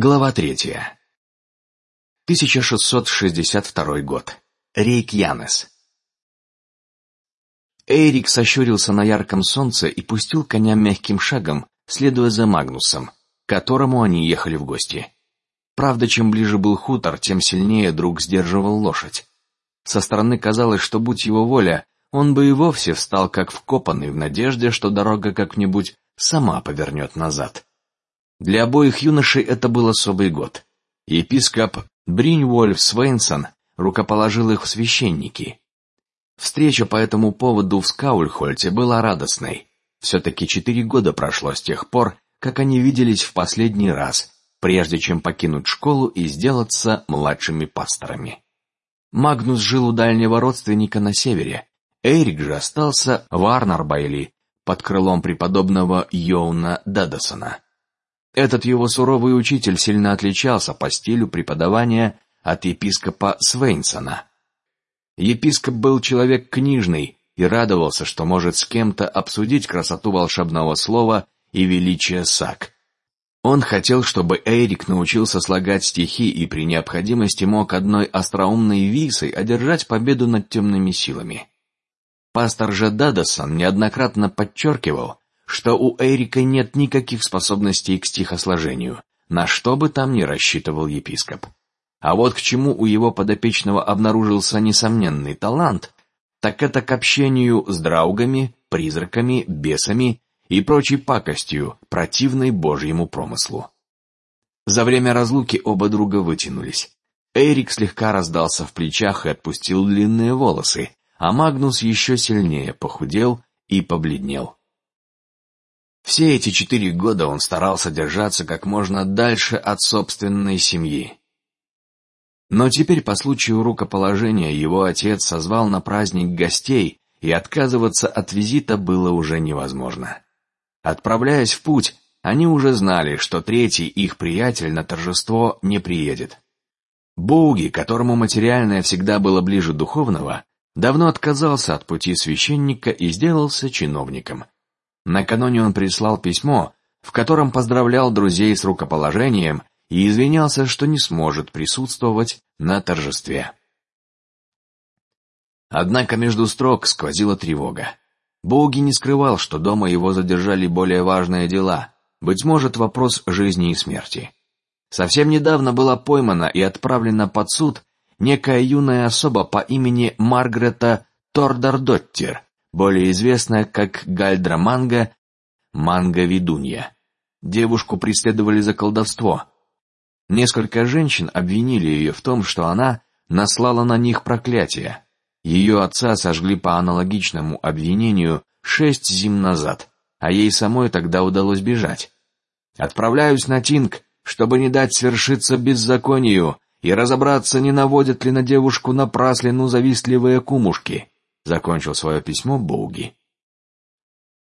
Глава третья. 1662 год. Рейкьянес. Эрик сощурился на ярком солнце и пустил коня мягким шагом, следуя за Магнусом, которому они ехали в гости. Правда, чем ближе был хутор, тем сильнее друг сдерживал лошадь. Со стороны казалось, что будь его воля, он бы и вовсе встал как вкопанный в надежде, что дорога как-нибудь сама повернет назад. Для обоих юношей это был особый год. Епископ Бриньвольф Свейнсон рукоположил их в священники. Встреча по этому поводу в Скаульхольте была радостной. Все-таки четыре года прошло с тех пор, как они виделись в последний раз, прежде чем покинуть школу и сделаться младшими пасторами. Магнус жил у дальнего родственника на севере. Эрик же остался в Арнарбайли под крылом преподобного Йоуна Дадасона. Этот его суровый учитель сильно отличался по стилю преподавания от епископа Свейнсона. Епископ был человек книжный и радовался, что может с кем-то обсудить красоту волшебного слова и величие сак. Он хотел, чтобы Эрик научился слагать стихи и при необходимости мог одной остроумной висой одержать победу над темными силами. Пастор же Дадасон неоднократно подчеркивал, что у Эрика нет никаких способностей к стихосложению, на что бы там ни рассчитывал епископ. А вот к чему у его подопечного обнаружился несомненный талант, так это к общению с драугами, призраками, бесами и прочей пакостью, противной Божьему промыслу. За время разлуки оба друга вытянулись. Эрик слегка раздался в плечах и отпустил длинные волосы, а Магнус еще сильнее похудел и побледнел. Все эти четыре года он старался держаться как можно дальше от собственной семьи. Но теперь по случаю рукоположения его отец созвал на праздник гостей, и отказываться от визита было уже невозможно. Отправляясь в путь, они уже знали, что третий их приятель на торжество не приедет. Боуги, которому материальное всегда было ближе духовного, давно отказался от пути священника и сделался чиновником. Накануне он прислал письмо, в котором поздравлял друзей с рукоположением и извинялся, что не сможет присутствовать на торжестве. Однако между строк сквозила тревога. Боуги не скрывал, что дома его задержали более важные дела, быть может, вопрос жизни и смерти. Совсем недавно была поймана и отправлена под суд некая юная особа по имени Маргарета Тордардоттер, более известная как Гальдра Манга, Манга-ведунья. Девушку преследовали за колдовство. Несколько женщин обвинили ее в том, что она наслала на них проклятие. Ее отца сожгли по аналогичному обвинению шесть зим назад, а ей самой тогда удалось бежать. Отправляюсь на Тинг, чтобы не дать свершиться беззаконию и разобраться, не наводят ли на девушку напраслину завистливые кумушки закончил свое письмо Боуги.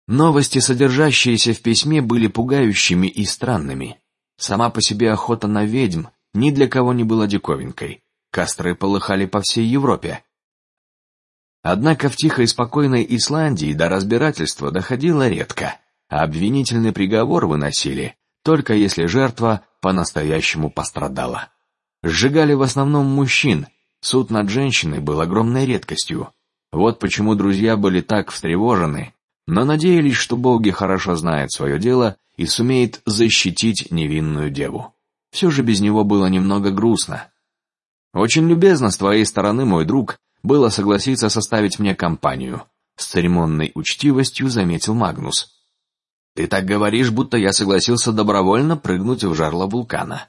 Новости, содержащиеся в письме, были пугающими и странными. Сама по себе охота на ведьм ни для кого не была диковинкой. Костры полыхали по всей Европе. Однако в тихой и спокойной Исландии до разбирательства доходило редко, а обвинительный приговор выносили только если жертва по-настоящему пострадала. Сжигали в основном мужчин. Суд над женщиной был огромной редкостью. Вот почему друзья были так встревожены, но надеялись, что боги хорошо знает свое дело и сумеет защитить невинную деву. Все же без него было немного грустно. Очень любезно с твоей стороны, мой друг, было согласиться составить мне компанию. С церемонной учтивостью заметил Магнус. Ты так говоришь, будто я согласился добровольно прыгнуть в жерло вулкана.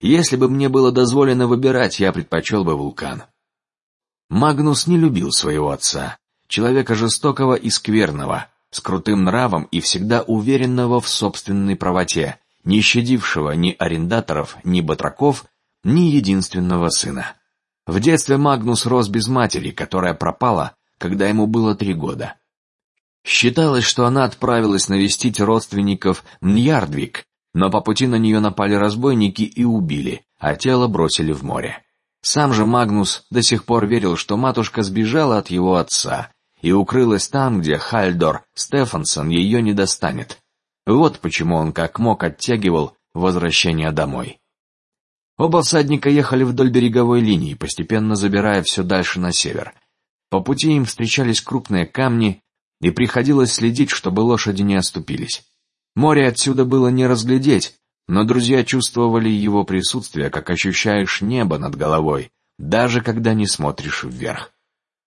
Если бы мне было дозволено выбирать, я предпочел бы вулкан. Магнус не любил своего отца, человека жестокого и скверного, с крутым нравом и всегда уверенного в собственной правоте, не щадившего ни арендаторов, ни батраков, ни единственного сына. В детстве Магнус рос без матери, которая пропала, когда ему было три года. Считалось, что она отправилась навестить родственников Ньярдвик, но по пути на нее напали разбойники и убили, а тело бросили в море. Сам же Магнус до сих пор верил, что матушка сбежала от его отца и укрылась там, где Хальдор Стефансон ее не достанет. Вот почему он как мог оттягивал возвращение домой. Оба всадника ехали вдоль береговой линии, постепенно забирая все дальше на север. По пути им встречались крупные камни, и приходилось следить, чтобы лошади не оступились. Море отсюда было не разглядеть, но друзья чувствовали его присутствие, как ощущаешь небо над головой, даже когда не смотришь вверх.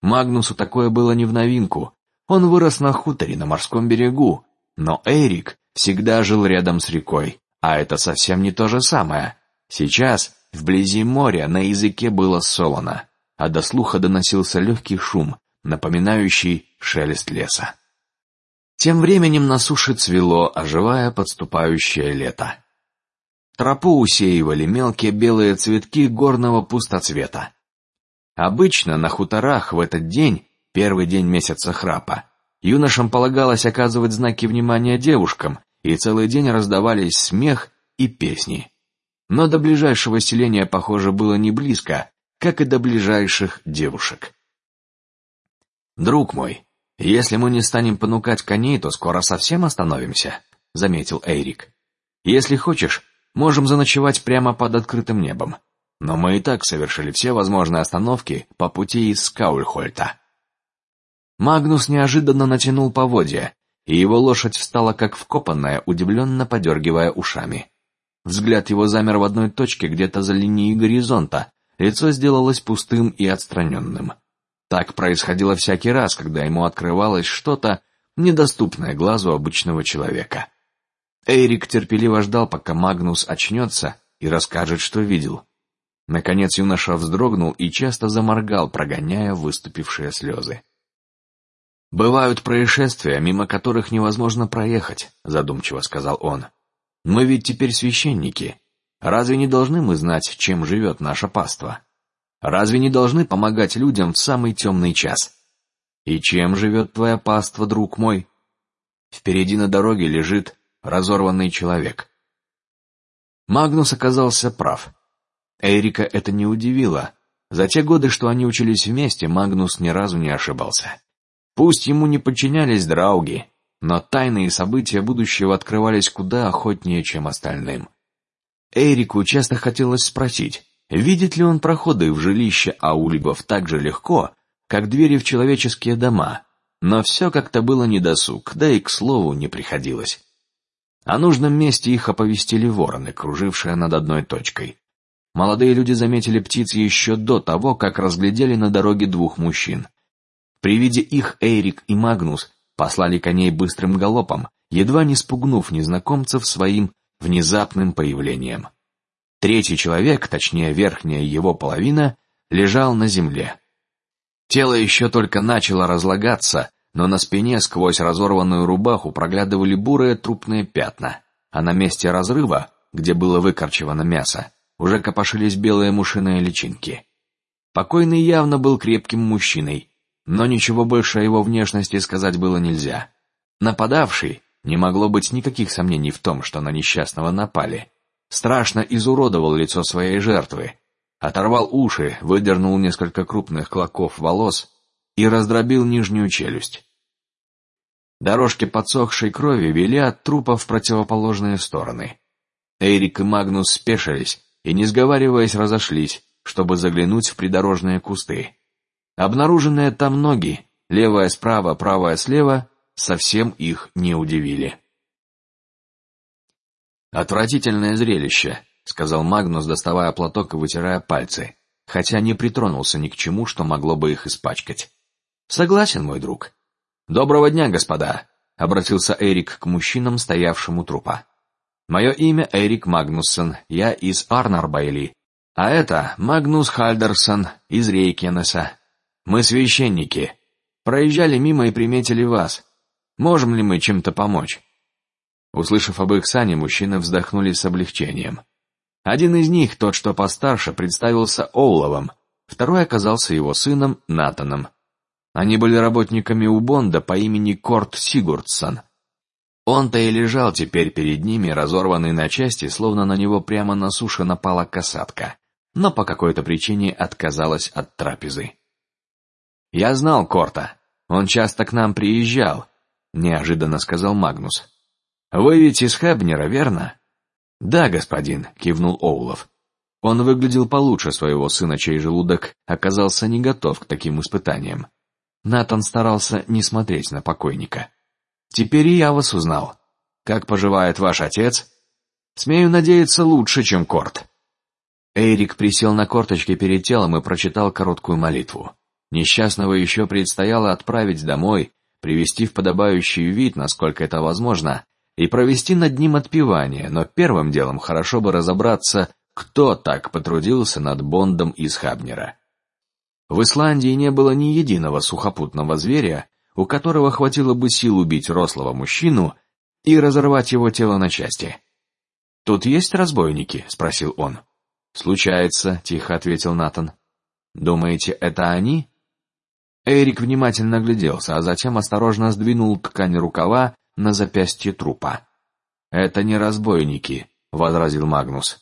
Магнусу такое было не в новинку. Он вырос на хуторе на морском берегу, но Эрик всегда жил рядом с рекой, а это совсем не то же самое. Сейчас вблизи моря на языке было солоно, а до слуха доносился легкий шум, напоминающий шелест леса. Тем временем на суше цвело, оживая подступающее лето. Тропу усеивали мелкие белые цветки горного пустоцвета. Обычно на хуторах в этот день, первый день месяца храпа, юношам полагалось оказывать знаки внимания девушкам, и целый день раздавались смех и песни. Но до ближайшего селения, похоже, было не близко, как и до ближайших девушек. Друг мой, если мы не станем понукать коней, то скоро совсем остановимся, заметил Эрик. Если хочешь, можем заночевать прямо под открытым небом. Но мы и так совершили все возможные остановки по пути из Скаульхольта. Магнус неожиданно натянул поводья, и его лошадь встала как вкопанная, удивленно подергивая ушами. Взгляд его замер в одной точке, где-то за линией горизонта. Лицо сделалось пустым и отстраненным. Так происходило всякий раз, когда ему открывалось что-то недоступное глазу обычного человека. Эрик терпеливо ждал, пока Магнус очнется и расскажет, что видел. Наконец юноша вздрогнул и часто заморгал, прогоняя выступившие слезы. Бывают происшествия, мимо которых невозможно проехать, задумчиво сказал он. Мы ведь теперь священники. Разве не должны мы знать, чем живет наша паства? Разве не должны помогать людям в самый темный час? И чем живет твоя паства, друг мой? Впереди на дороге лежит разорванный человек. Магнус оказался прав. Эрика это не удивило. За те годы, что они учились вместе, Магнус ни разу не ошибался. Пусть ему не подчинялись драуги, но тайные события будущего открывались куда охотнее, чем остальным. Эрику часто хотелось спросить, Видит ли он проходы в жилище аулибов так же легко, как двери в человеческие дома? Но все как-то было недосуг, да и к слову не приходилось. О нужном месте их оповестили вороны, кружившие над одной точкой. Молодые люди заметили птиц еще до того, как разглядели на дороге двух мужчин. При виде их Эрик и Магнус послали коней быстрым галопом, едва не спугнув незнакомцев своим внезапным появлением. Третий человек, точнее верхняя его половина, лежал на земле. Тело еще только начало разлагаться, но на спине сквозь разорванную рубаху проглядывали бурые трупные пятна, а на месте разрыва, где было выкорчевано мясо, уже копошились белые мушиные личинки. Покойный явно был крепким мужчиной, но ничего больше о его внешности сказать было нельзя. Нападавший не могло быть никаких сомнений в том, что на несчастного напали страшно изуродовал лицо своей жертвы, оторвал уши, выдернул несколько крупных клоков волос и раздробил нижнюю челюсть. Дорожки подсохшей крови вели от трупа в противоположные стороны. Эрик и Магнус спешились и, не сговариваясь, разошлись, чтобы заглянуть в придорожные кусты. Обнаруженные там ноги, левая справа, правая слева, совсем их не удивили. Отвратительное зрелище, сказал Магнус, доставая платок и вытирая пальцы, хотя не притронулся ни к чему, что могло бы их испачкать. Согласен, мой друг. Доброго дня, господа, обратился Эрик к мужчинам, стоявшим у трупа. Мое имя Эрик Магнуссон, я из Арнарбайли, а это Магнус Хальдерсон из Рейкенеса. Мы священники. Проезжали мимо и приметили вас. Можем ли мы чем-то помочь? Услышав об их сане, мужчины вздохнули с облегчением. Один из них, тот, что постарше, представился Оуловым, второй оказался его сыном Натаном. Они были работниками у Бонда по имени Корт Сигурдсон. Он-то и лежал теперь перед ними, разорванный на части, словно на него прямо на суше напала касатка, но по какой-то причине отказалась от трапезы. Я знал Корта, он часто к нам приезжал, неожиданно сказал Магнус. Вы ведь из Хебнера, верно? Да, господин, кивнул Оулов. Он выглядел получше своего сына, чей желудок оказался не готов к таким испытаниям. Натан старался не смотреть на покойника. Теперь и я вас узнал. Как поживает ваш отец? Смею надеяться, лучше, чем Корт. Эрик присел на корточки перед телом и прочитал короткую молитву. Несчастного еще предстояло отправить домой, привести в подобающий вид, насколько это возможно, и провести над ним отпевание. Но первым делом хорошо бы разобраться, кто так потрудился над Бондом из Хабнера. В Исландии не было ни единого сухопутного зверя, у которого хватило бы сил убить рослого мужчину и разорвать его тело на части. Тут есть разбойники? – спросил он. Случается, тихо ответил Натан. Думаете, это они? Эрик внимательно огляделся, а затем осторожно сдвинул ткань рукава на запястье трупа. Это не разбойники, возразил Магнус.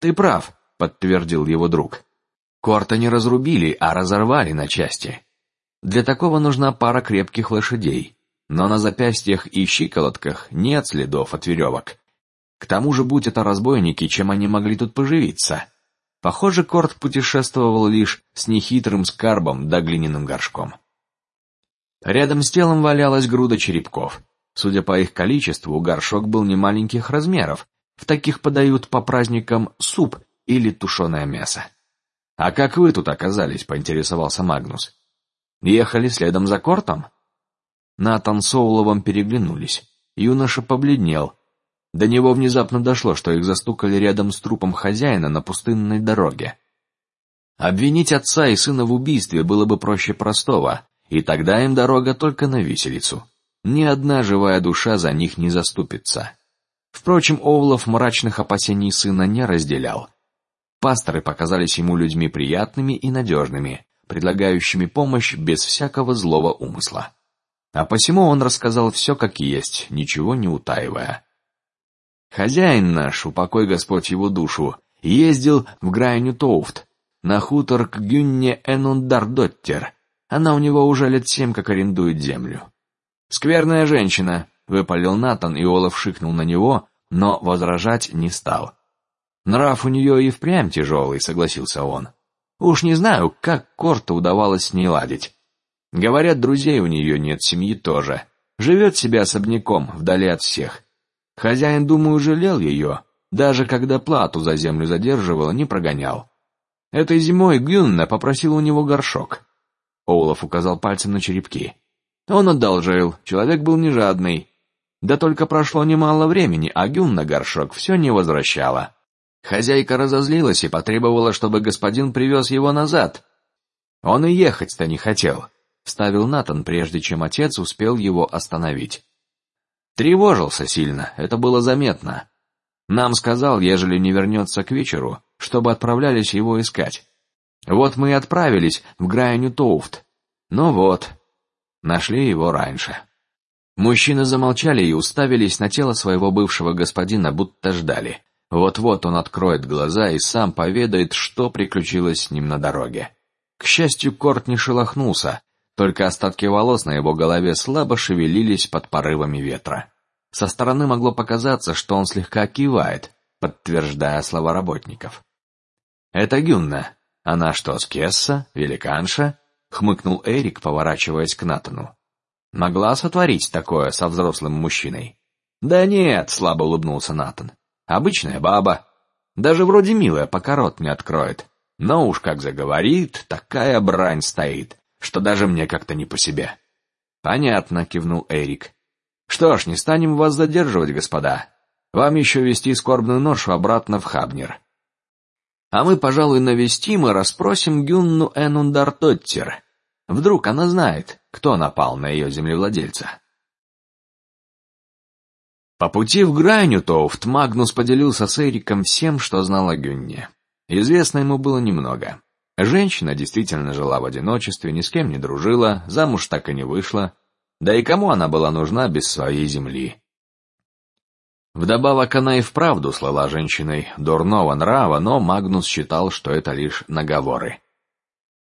Ты прав, подтвердил его друг. Корта не разрубили, а разорвали на части. Для такого нужна пара крепких лошадей, но на запястьях и щиколотках нет следов от веревок. К тому же, будь это разбойники, чем они могли тут поживиться? Похоже, Корт путешествовал лишь с нехитрым скарбом да глиняным горшком. Рядом с телом валялась груда черепков. Судя по их количеству, горшок был не маленьких размеров, в таких подают по праздникам суп или тушеное мясо. А как вы тут оказались? поинтересовался Магнус. Ехали следом за Кортом? Натан с Оуловым переглянулись. Юноша побледнел. До него внезапно дошло, что их застукали рядом с трупом хозяина на пустынной дороге. Обвинить отца и сына в убийстве было бы проще простого, и тогда им дорога только на виселицу. Ни одна живая душа за них не заступится. Впрочем, Овлов мрачных опасений сына не разделял. Пасторы показались ему людьми приятными и надежными, предлагающими помощь без всякого злого умысла. А посему он рассказал все как есть, ничего не утаивая. Хозяин наш, упокой Господь его душу, ездил в Грайню Тоуфт на хутор к Гюнне Энундардоттер. Она у него уже лет семь как арендует землю. Скверная женщина, выпалил Натан, и Олаф шикнул на него, но возражать не стал. Нрав у нее и впрямь тяжелый, согласился он. Уж не знаю, как Корта удавалось с ней ладить. Говорят, друзей у нее нет, семьи тоже. Живет себе особняком, вдали от всех. Хозяин, думаю, жалел ее, даже когда плату за землю задерживал, не прогонял. Этой зимой Гюнна попросил у него горшок. Олаф указал пальцем на черепки. Он одолжил, человек был не жадный, да только прошло немало времени, а Гюнна горшок все не возвращала. Хозяйка разозлилась и потребовала, чтобы господин привез его назад. Он и ехать-то не хотел. Ставил Натан, прежде чем отец успел его остановить. Тревожился сильно, это было заметно. Нам сказал, ежели не вернется к вечеру, чтобы отправлялись его искать. Вот мы и отправились в Грайню Тоуфт. Ну вот, нашли его раньше. Мужчины замолчали и уставились на тело своего бывшего господина, будто ждали. Вот-вот он откроет глаза и сам поведает, что приключилось с ним на дороге. К счастью, Корт не шелохнулся, только остатки волос на его голове слабо шевелились под порывами ветра. Со стороны могло показаться, что он слегка кивает, подтверждая слова работников. Это Гюнна. Она что, скесса, великанша? хмыкнул Эрик, поворачиваясь к Натану. Могла сотворить такое со взрослым мужчиной? Да нет, слабо улыбнулся Натан. Обычная баба, даже вроде милая, пока рот не откроет. Но уж как заговорит, такая брань стоит, что даже мне как-то не по себе. Понятно, кивнул Эрик. Что ж, не станем вас задерживать, господа. Вам еще вести скорбную ношу обратно в Хабнер. А мы, пожалуй, навестим и расспросим Гюнну Энундартоттер. Вдруг она знает, кто напал на ее землевладельца. По пути в Грайнютофт Магнус поделился с Эриком всем, что знал о Гюнне. Известно ему было немного. Женщина действительно жила в одиночестве, ни с кем не дружила, замуж так и не вышла. Да и кому она была нужна без своей земли? Вдобавок она и вправду слала женщиной дурного нрава, но Магнус считал, что это лишь наговоры.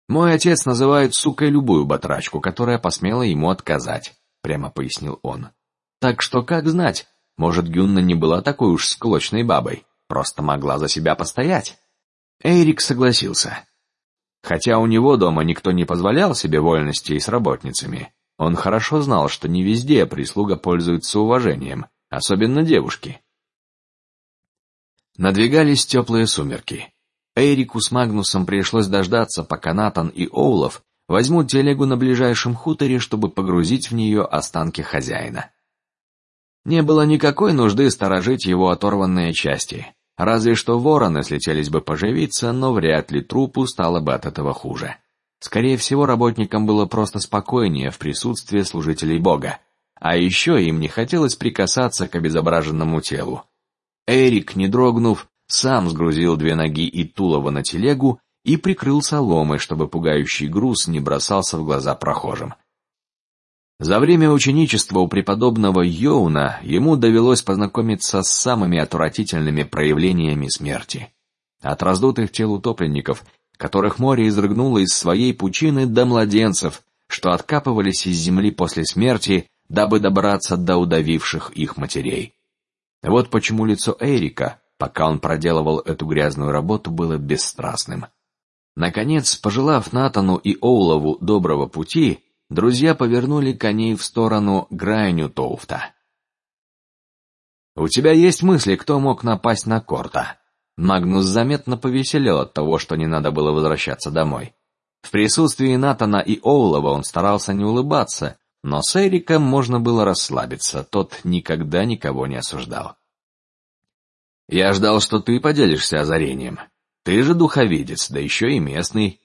Мой отец называет сукой любую батрачку, которая посмела ему отказать, прямо пояснил он. Так что как знать, может Гюнна не была такой уж склочной бабой, просто могла за себя постоять. Эрик согласился. Хотя у него дома никто не позволял себе вольностей с работницами, он хорошо знал, что не везде прислуга пользуется уважением, особенно девушки. Надвигались теплые сумерки. Эрику с Магнусом пришлось дождаться, пока Натан и Оулов возьмут телегу на ближайшем хуторе, чтобы погрузить в нее останки хозяина. Не было никакой нужды сторожить его оторванные части, разве что вороны слетелись бы поживиться, но вряд ли трупу стало бы от этого хуже. Скорее всего, работникам было просто спокойнее в присутствии служителей Бога, а еще им не хотелось прикасаться к обезображенному телу. Эрик, не дрогнув, сам сгрузил две ноги и тулово на телегу и прикрыл соломой, чтобы пугающий груз не бросался в глаза прохожим. За время ученичества у преподобного Йоуна ему довелось познакомиться с самыми отвратительными проявлениями смерти, от раздутых тел утопленников, которых море изрыгнуло из своей пучины, до младенцев, что откапывались из земли после смерти, дабы добраться до удавивших их матерей. Вот почему лицо Эрика, пока он проделывал эту грязную работу, было бесстрастным. Наконец, пожелав Натану и Оулову доброго пути, друзья повернули коней в сторону Грайню Тоуфта. У тебя есть мысли, кто мог напасть на Корта? Магнус заметно повеселел от того, что не надо было возвращаться домой. В присутствии Натана и Оулова он старался не улыбаться, но с Эриком можно было расслабиться, тот никогда никого не осуждал. Я ждал, что ты поделишься озарением. Ты же духовидец, да еще и местный.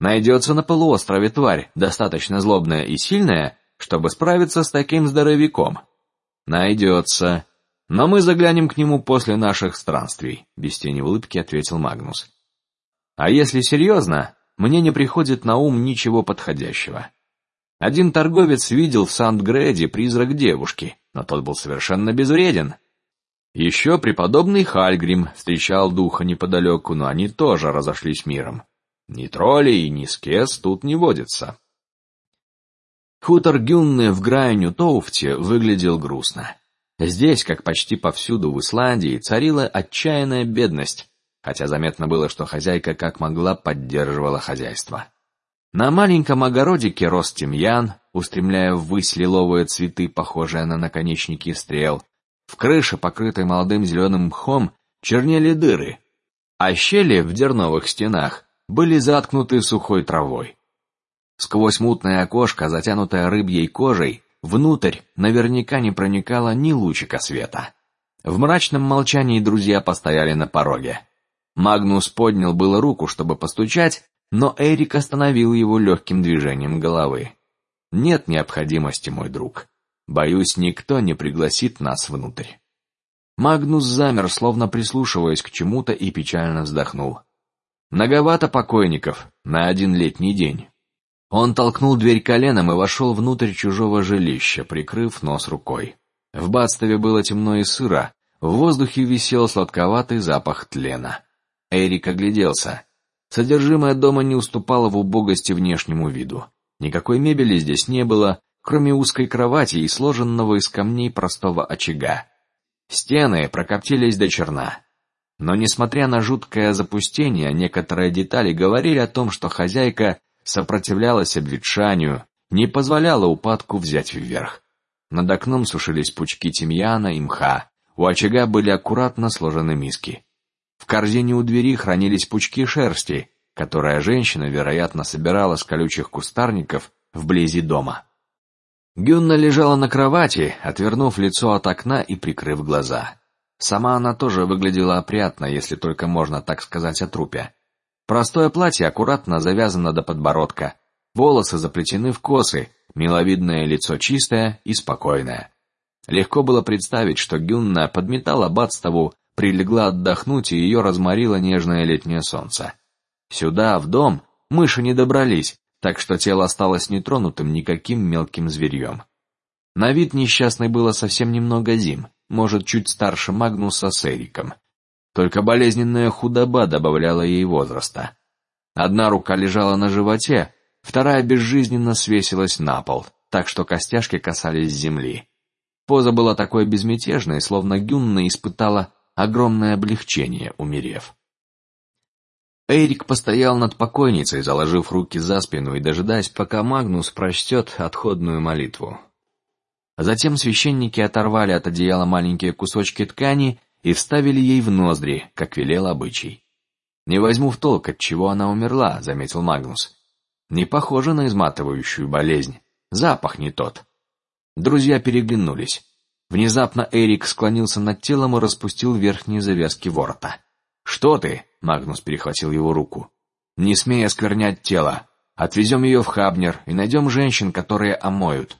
Найдется на полуострове тварь, достаточно злобная и сильная, чтобы справиться с таким здоровяком. Найдется. Но мы заглянем к нему после наших странствий. Без тени улыбки ответил Магнус. А если серьезно, мне не приходит на ум ничего подходящего. Один торговец видел в Сандгреде призрак девушки, но тот был совершенно безвреден. Еще преподобный Хальгрим встречал духа неподалеку, но они тоже разошлись миром. Ни троллей, ни скес тут не водится. Хутор Гюнны в Грайню Тоуфте выглядел грустно. Здесь, как почти повсюду в Исландии, царила отчаянная бедность, хотя заметно было, что хозяйка как могла поддерживала хозяйство. На маленьком огородике рос тимьян, устремляя ввысь лиловые цветы, похожие на наконечники стрел. В крыше, покрытой молодым зеленым мхом, чернели дыры, а щели в дерновых стенах были заткнуты сухой травой. Сквозь мутное окошко, затянутое рыбьей кожей, внутрь наверняка не проникало ни лучика света. В мрачном молчании друзья постояли на пороге. Магнус поднял было руку, чтобы постучать, но Эрик остановил его легким движением головы. Нет необходимости, мой друг. Боюсь, никто не пригласит нас внутрь. Магнус замер, словно прислушиваясь к чему-то, и печально вздохнул. Многовато покойников на один летний день. Он толкнул дверь коленом и вошел внутрь чужого жилища, прикрыв нос рукой. В Бадстове было темно и сыро, в воздухе висел сладковатый запах тлена. Эрик огляделся. Содержимое дома не уступало в убогости внешнему виду. Никакой мебели здесь не было, кроме узкой кровати и сложенного из камней простого очага. Стены прокоптились до черна. Но несмотря на жуткое запустение, некоторые детали говорили о том, что хозяйка сопротивлялась обветшанию, не позволяла упадку взять вверх. Над окном сушились пучки тимьяна и мха. У очага были аккуратно сложены миски. В корзине у двери хранились пучки шерсти, которая женщина, вероятно, собирала с колючих кустарников вблизи дома. Гюнна лежала на кровати, отвернув лицо от окна и прикрыв глаза. Сама она тоже выглядела опрятно, если только можно так сказать о трупе. Простое платье аккуратно завязано до подбородка, волосы заплетены в косы, миловидное лицо чистое и спокойное. Легко было представить, что Гюнна подметала Бадстову прилегла отдохнуть, и ее разморило нежное летнее солнце. Сюда, в дом, мыши не добрались, так что тело осталось нетронутым никаким мелким зверьем. На вид несчастной было совсем немного зим, может чуть старше Магнуса с Эриком. Только болезненная худоба добавляла ей возраста. Одна рука лежала на животе, вторая безжизненно свесилась на пол, так что костяшки касались земли. Поза была такой безмятежной, словно Гюнна испытала огромное облегчение, умерев. Эрик постоял над покойницей, заложив руки за спину и дожидаясь, пока Магнус прочтет отходную молитву. Затем священники оторвали от одеяла маленькие кусочки ткани и вставили ей в ноздри, как велел обычай. Не возьму в толк, от чего она умерла, заметил Магнус. Не похоже на изматывающую болезнь, запах не тот. Друзья переглянулись. Внезапно Эрик склонился над телом и распустил верхние завязки ворота. Что ты? Магнус перехватил его руку. Не смей осквернять тело. Отвезем ее в Хабнер и найдем женщин, которые омоют.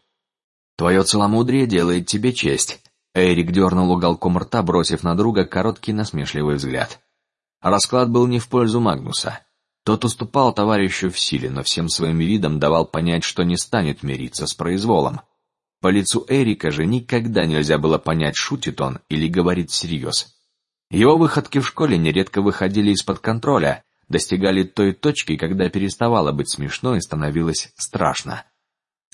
Твое целомудрие делает тебе честь. Эрик дернул уголком рта, бросив на друга короткий насмешливый взгляд. Расклад был не в пользу Магнуса. Тот уступал товарищу в силе, но всем своим видом давал понять, что не станет мириться с произволом. По лицу Эрика же никогда нельзя было понять, шутит он или говорит всерьез. Его выходки в школе нередко выходили из-под контроля, достигали той точки, когда переставало быть смешно и становилось страшно.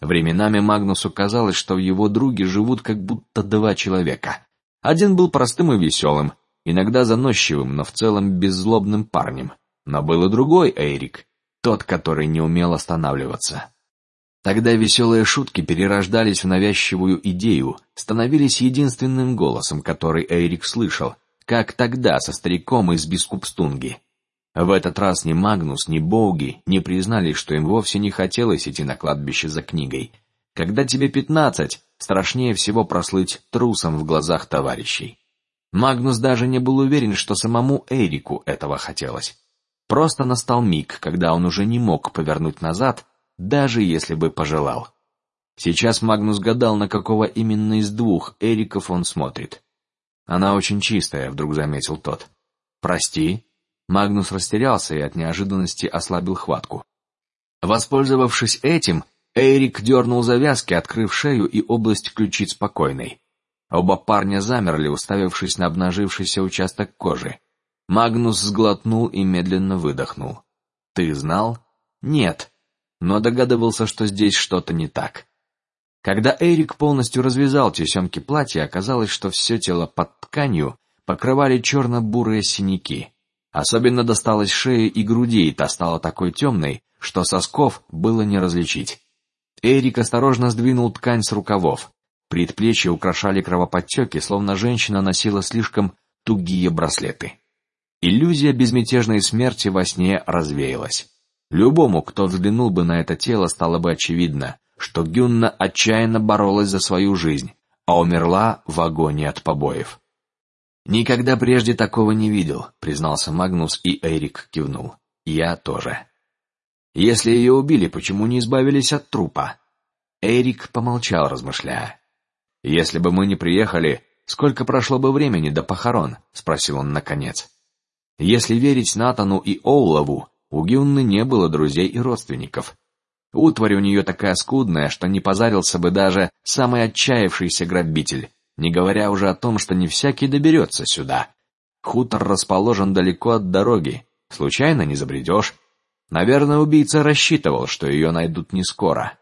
Временами Магнусу казалось, что в его друге живут как будто два человека. Один был простым и веселым, иногда заносчивым, но в целом беззлобным парнем. Но был и другой Эрик, тот, который не умел останавливаться. Тогда веселые шутки перерождались в навязчивую идею, становились единственным голосом, который Эрик слышал, как тогда со стариком из Бискупстунги. В этот раз ни Магнус, ни Боуги не признали, что им вовсе не хотелось идти на кладбище за книгой. Когда тебе пятнадцать, страшнее всего прослыть трусом в глазах товарищей. Магнус даже не был уверен, что самому Эрику этого хотелось. Просто настал миг, когда он уже не мог повернуть назад, даже если бы пожелал. Сейчас Магнус гадал, на какого именно из двух Эриков он смотрит. Она очень чистая, вдруг заметил тот. Прости. Магнус растерялся и от неожиданности ослабил хватку. Воспользовавшись этим, Эрик дернул завязки, открыв шею и область ключиц спокойной. Оба парня замерли, уставившись на обнажившийся участок кожи. Магнус сглотнул и медленно выдохнул. Ты знал? Нет, но догадывался, что здесь что-то не так. Когда Эрик полностью развязал тесемки платья, оказалось, что все тело под тканью покрывали черно-бурые синяки. Особенно досталось шее и груди, и та стала такой темной, что сосков было не различить. Эрик осторожно сдвинул ткань с рукавов. Предплечья украшали кровоподтеки, словно женщина носила слишком тугие браслеты. Иллюзия безмятежной смерти во сне развеялась. Любому, кто взглянул бы на это тело, стало бы очевидно, что Гюнна отчаянно боролась за свою жизнь, а умерла в агонии от побоев. Никогда прежде такого не видел, признался Магнус, и Эрик кивнул. Я тоже. Если ее убили, почему не избавились от трупа? Эрик помолчал, размышляя. Если бы мы не приехали, сколько прошло бы времени до похорон? – спросил он наконец. Если верить Натану и Оулову, у Гюнны не было друзей и родственников. Утварь у нее такая скудная, что не позарился бы даже самый отчаявшийся грабитель, не говоря уже о том, что не всякий доберется сюда. Хутор расположен далеко от дороги, случайно не забредешь. Наверное, убийца рассчитывал, что ее найдут не скоро.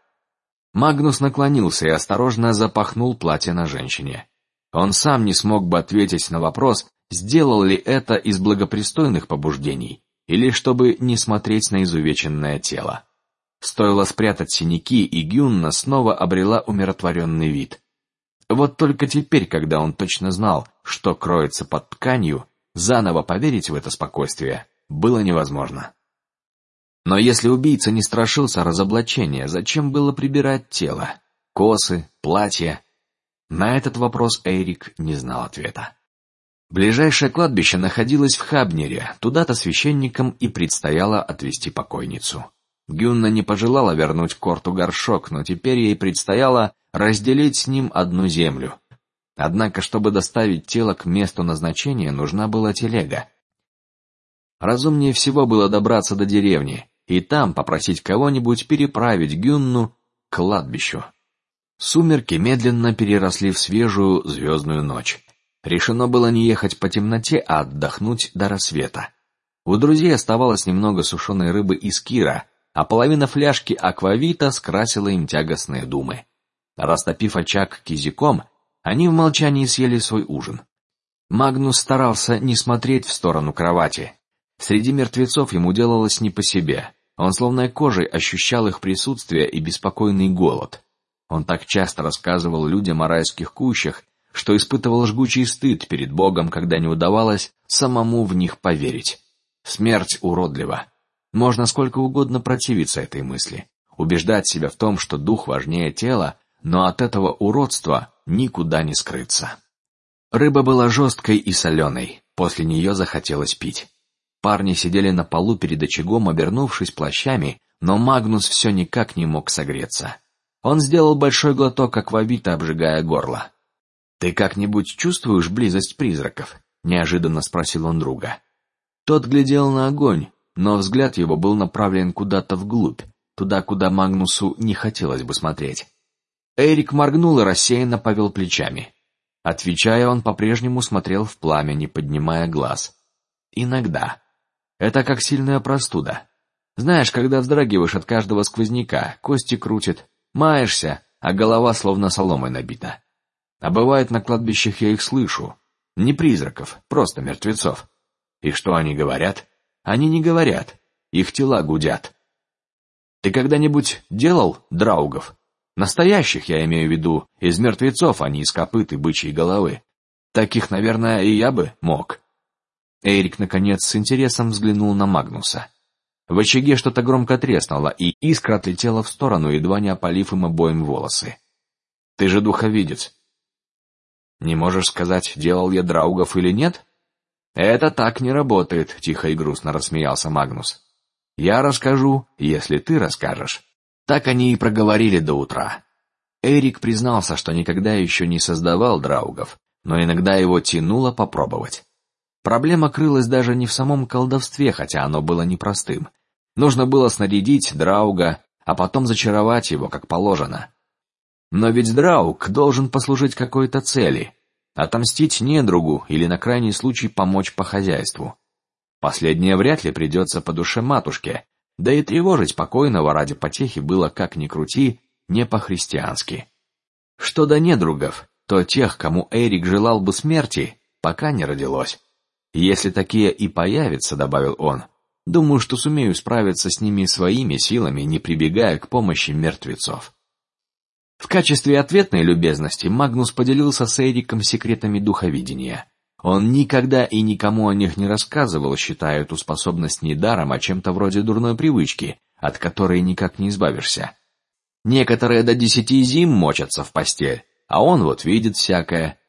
Магнус наклонился и осторожно запахнул платье на женщине. Он сам не смог бы ответить на вопрос, сделал ли это из благопристойных побуждений или чтобы не смотреть на изувеченное тело. Стоило спрятать синяки, и Гюнна снова обрела умиротворенный вид. Вот только теперь, когда он точно знал, что кроется под тканью, заново поверить в это спокойствие было невозможно. Но если убийца не страшился разоблачения, зачем было прибирать тело, косы, платья? На этот вопрос Эрик не знал ответа. Ближайшее кладбище находилось в Хабнере, туда-то священникам и предстояло отвезти покойницу. Гюнна не пожелала вернуть Корту горшок, но теперь ей предстояло разделить с ним одну землю. Однако, чтобы доставить тело к месту назначения, нужна была телега. Разумнее всего было добраться до деревни, и там попросить кого-нибудь переправить Гюнну к кладбищу. Сумерки медленно переросли в свежую звездную ночь. Решено было не ехать по темноте, а отдохнуть до рассвета. У друзей оставалось немного сушеной рыбы из кира, а половина фляжки аквавита скрасила им тягостные думы. Растопив очаг кизиком, они в молчании съели свой ужин. Магнус старался не смотреть в сторону кровати, Среди мертвецов ему делалось не по себе. Он словно кожей ощущал их присутствие и беспокойный голод. Он так часто рассказывал людям о райских кущах, что испытывал жгучий стыд перед Богом, когда не удавалось самому в них поверить. Смерть уродлива. Можно сколько угодно противиться этой мысли, убеждать себя в том, что дух важнее тела, но от этого уродства никуда не скрыться. Рыба была жесткой и соленой. После нее захотелось пить. Парни сидели на полу перед очагом, обернувшись плащами, но Магнус все никак не мог согреться. Он сделал большой глоток аквавита, обжигая горло. Ты как-нибудь чувствуешь близость призраков? неожиданно спросил он друга. Тот глядел на огонь, но взгляд его был направлен куда-то вглубь, туда, куда Магнусу не хотелось бы смотреть. Эрик моргнул и рассеянно повел плечами. Отвечая, он по-прежнему смотрел в пламя, не поднимая глаз. Иногда. Это как сильная простуда. Знаешь, когда вздрагиваешь от каждого сквозняка, кости крутит, маешься, а голова словно соломой набита. А бывает на кладбищах я их слышу, не призраков, просто мертвецов. И что они говорят? Они не говорят, их тела гудят. Ты когда-нибудь делал драугов? Настоящих, я имею в виду, из мертвецов, а не из копыт и бычьей головы. Таких, наверное, и я бы мог. Эрик наконец с интересом взглянул на Магнуса. В очаге что-то громко треснуло, и искра отлетела в сторону, едва не опалив им обоим волосы. Ты же духовидец. Не можешь сказать, делал я драугов или нет? Это так не работает, тихо и грустно рассмеялся Магнус. Я расскажу, если ты расскажешь. Так они и проговорили до утра. Эрик признался, что никогда еще не создавал драугов, но иногда его тянуло попробовать. Проблема крылась даже не в самом колдовстве, хотя оно было непростым. Нужно было снарядить драуга, а потом зачаровать его, как положено. Но ведь Драук должен послужить какой-то цели, отомстить недругу или на крайний случай помочь по хозяйству. Последнее вряд ли придется по душе матушке, да и тревожить покойного ради потехи было как ни крути не по-христиански. Что до недругов, то тех, кому Эрик желал бы смерти, пока не родилось. Если такие и появятся, добавил он, думаю, что сумею справиться с ними своими силами, не прибегая к помощи мертвецов. В качестве ответной любезности Магнус поделился с Эриком секретами духовидения. Он никогда и никому о них не рассказывал, считая эту способность не даром, а чем-то вроде дурной привычки, от которой никак не избавишься. Некоторые до десяти зим мочатся в постель, а он вот видит всякое.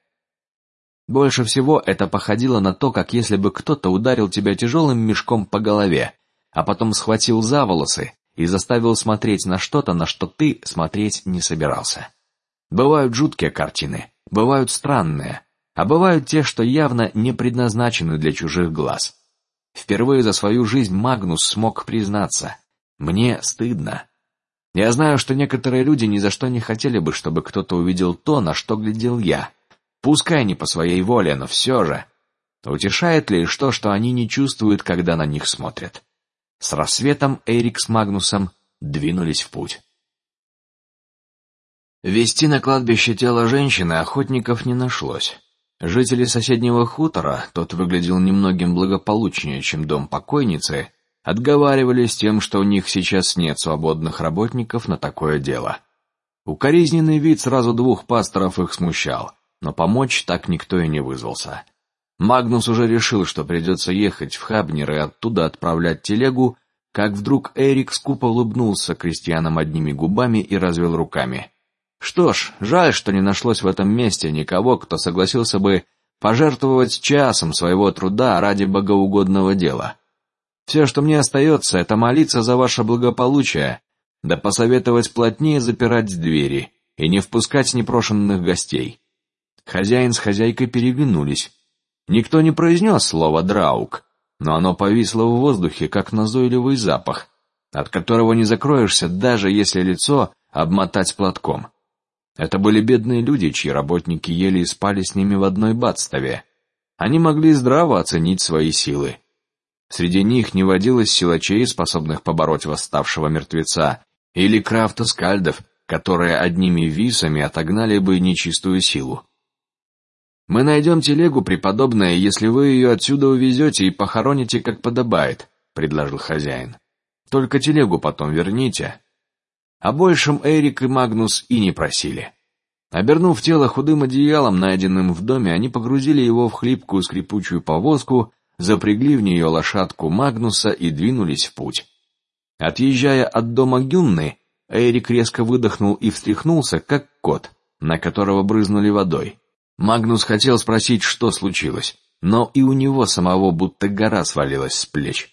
Больше всего это походило на то, как если бы кто-то ударил тебя тяжелым мешком по голове, а потом схватил за волосы и заставил смотреть на что-то, на что ты смотреть не собирался. Бывают жуткие картины, бывают странные, а бывают те, что явно не предназначены для чужих глаз. Впервые за свою жизнь Магнус смог признаться: мне стыдно. Я знаю, что некоторые люди ни за что не хотели бы, чтобы кто-то увидел то, на что глядел я. Пускай не по своей воле, но все же. Утешает ли то, что они не чувствуют, когда на них смотрят? С рассветом Эрик с Магнусом двинулись в путь. Вести на кладбище тело женщины охотников не нашлось. Жители соседнего хутора, тот выглядел немногим благополучнее, чем дом покойницы, отговаривались тем, что у них сейчас нет свободных работников на такое дело. Укоризненный вид сразу двух пасторов их смущал, но помочь так никто и не вызвался. Магнус уже решил, что придется ехать в Хабнер и оттуда отправлять телегу, как вдруг Эрик скупо улыбнулся крестьянам одними губами и развел руками. Что ж, жаль, что не нашлось в этом месте никого, кто согласился бы пожертвовать часом своего труда ради богоугодного дела. Все, что мне остается, это молиться за ваше благополучие, да посоветовать плотнее запирать двери и не впускать непрошенных гостей. Хозяин с хозяйкой переглянулись. Никто не произнес слово драук, но оно повисло в воздухе, как назойливый запах, от которого не закроешься, даже если лицо обмотать платком. Это были бедные люди, чьи работники ели и спали с ними в одной бадставе. Они могли здраво оценить свои силы. Среди них не водилось силачей, способных побороть восставшего мертвеца, или крафтоскальдов, которые одними висами отогнали бы нечистую силу. Мы найдем телегу, преподобная, если вы ее отсюда увезете и похороните, как подобает, предложил хозяин. Только телегу потом верните. О большем Эрик и Магнус и не просили. Обернув тело худым одеялом, найденным в доме, они погрузили его в хлипкую скрипучую повозку, запрягли в нее лошадку Магнуса и двинулись в путь. Отъезжая от дома Гюнны, Эрик резко выдохнул и встряхнулся, как кот, на которого брызнули водой. Магнус хотел спросить, что случилось, но и у него самого будто гора свалилась с плеч.